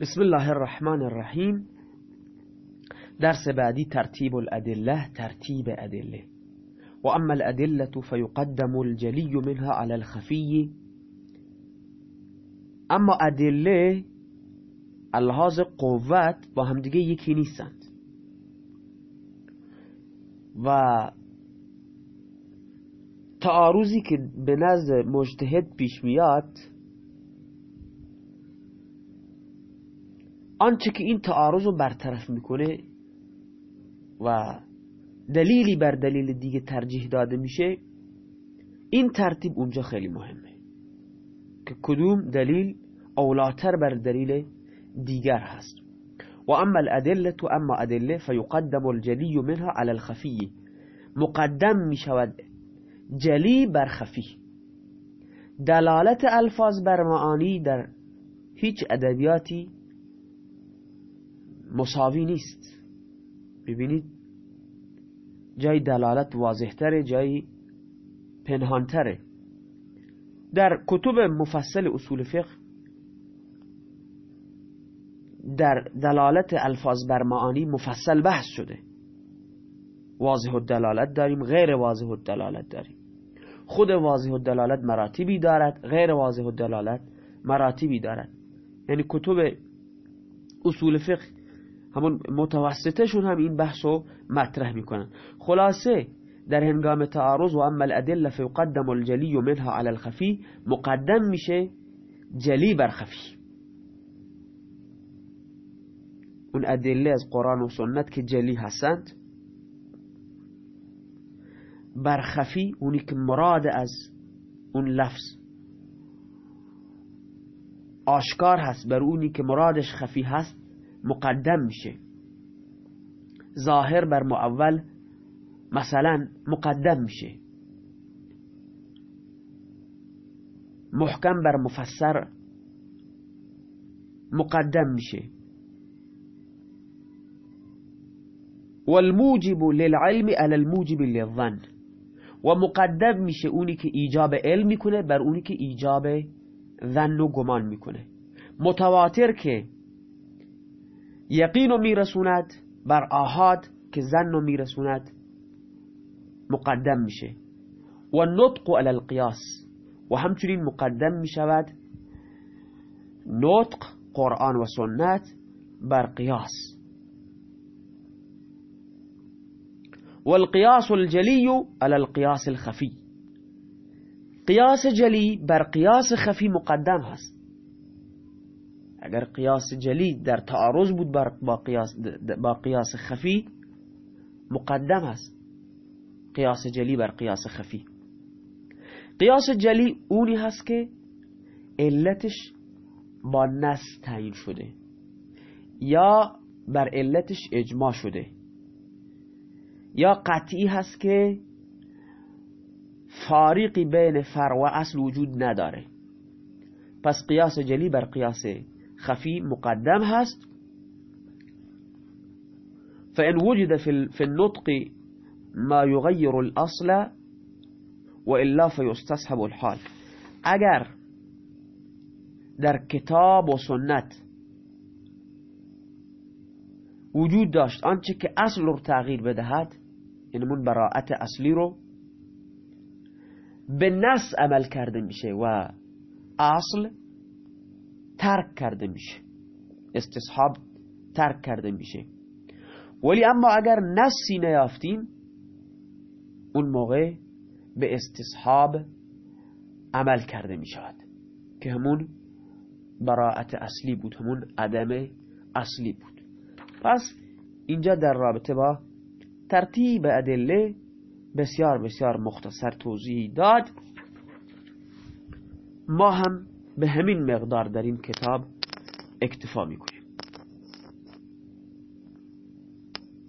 بسم الله الرحمن الرحیم. درس بعدی ترتیب الادله ترتیب ادله. و اما الادله فیقدم الجلی منها على الخفی. اما ادله الهاز قوت با همدیگه یکی نیستند. و تعارضی که به نزد مجتهد پیش میاد آنچه که این تعارض رو برطرف می‌کنه و دلیلی بر دلیل دیگه ترجیح داده میشه این ترتیب اونجا خیلی مهمه که کدوم دلیل اولاتر بر دلیل دیگر هست. و اما الادله اما ادله فیقدم الجلی منها على الخفی. مقدم می‌شود جلی بر خفی. دلالت الفاظ بر معانی در هیچ ادبیاتی مساوی نیست. ببینید جای دلالت واضحتره جای پنهانتره. در کتب مفصل اصول فقه در دلالت الفاظ بر معانی مفصل بحث شده. واضح الدلالت داریم غیر واضح الدلالت داریم. خود واضح الدلالت مراتبی دارد غیر واضح الدلالت مراتبی دارد. یعنی کتب اصول فقه همون متوسطشون هم این بحث رو مطرح می‌کنن. خلاصه در هنگام تعارض و اما الادله فیقدم الجلی منها على الخفی مقدم میشه جلی بر خفی. اون ادله از قرآن و سنت که جلی هستند بر خفی اونی که مراد از اون لفظ آشکار هست بر اونی که مرادش خفی هست مقدم میشه. ظاهر بر معول مثلا مقدم میشه. محکم بر مفسر مقدم میشه. والموجب للعلم على الموجب للظن. و مقدم میشه اونی که ایجاب علم می‌کنه بر اونی که ایجاب ظن و گمان می‌کنه. متواتر که یقین رو میرسوند بر آهاد که زن رو میرسوند. مقدم میشه. و نطق علی القیاس. و همچنین مقدم میشود. نطق قرآن و سنت بر قیاس. والقياس الجلي على القياس الخفي قياس جلی بر قیاس خفی مقدم هست. اگر قیاس جلی در تعارض بود با قیاس, با قیاس خفی مقدم است قیاس جلی بر قیاس خفی قیاس جلی اونی هست که علتش با نس تعیین شده یا بر علتش اجماع شده یا قطعی هست که فاریقی بین فرع و اصل وجود نداره پس قیاس جلی بر قیاس خفی مقدم هست. فإن وجد في النطق ما يغير الأصل وإلا فيستصحب الحال. اگر در کتاب و سنت وجود داشت. آنچه که اصل رو تغییر بدهد یعنی من براعت اصلی رو به نص عمل کرده میشه و اصل ترک کرده میشه. استصحاب ترک کرده میشه. ولی اما اگر نسی نیافتیم اون موقع به استصحاب عمل کرده می‌شود که همون براعت اصلی بود همون عدم اصلی بود. پس اینجا در رابطه با ترتیب ادله بسیار بسیار مختصر توضیح داد. ما هم به همین مقدار در این کتاب اکتفا می‌کنیم.